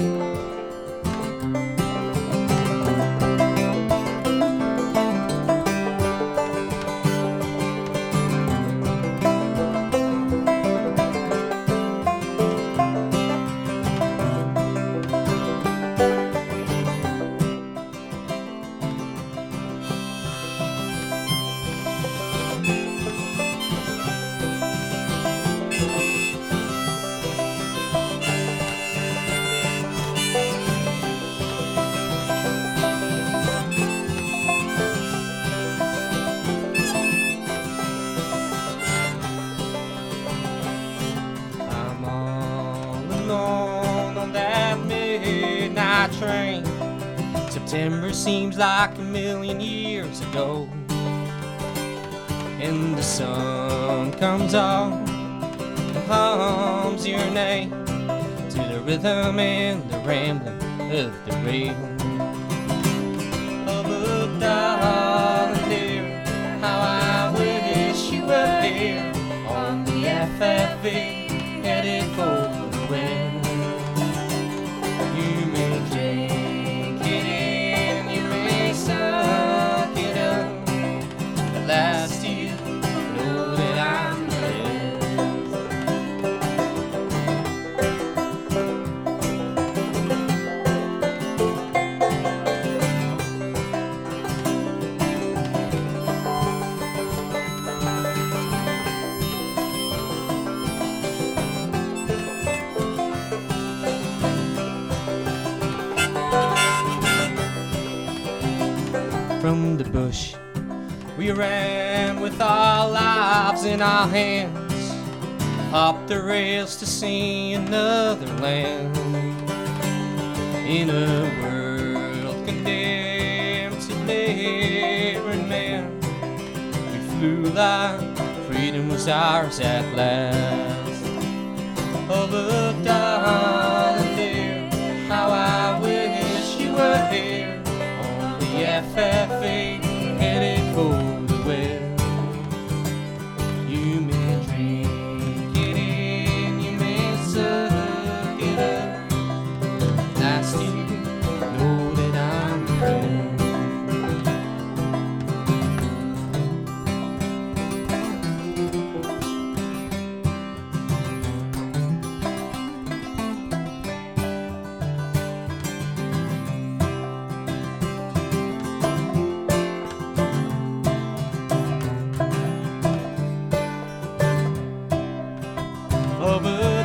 I'm on that midnight train. September seems like a million years ago. And the sun comes on and hums your name to the rhythm and the rambling of the rail. Oh, but dear, how I wish you were here on the FFV from the bush. We ran with our lives in our hands, up the rails to see another land. In a world condemned to labor and man, we flew like freedom was ours at last. 我们。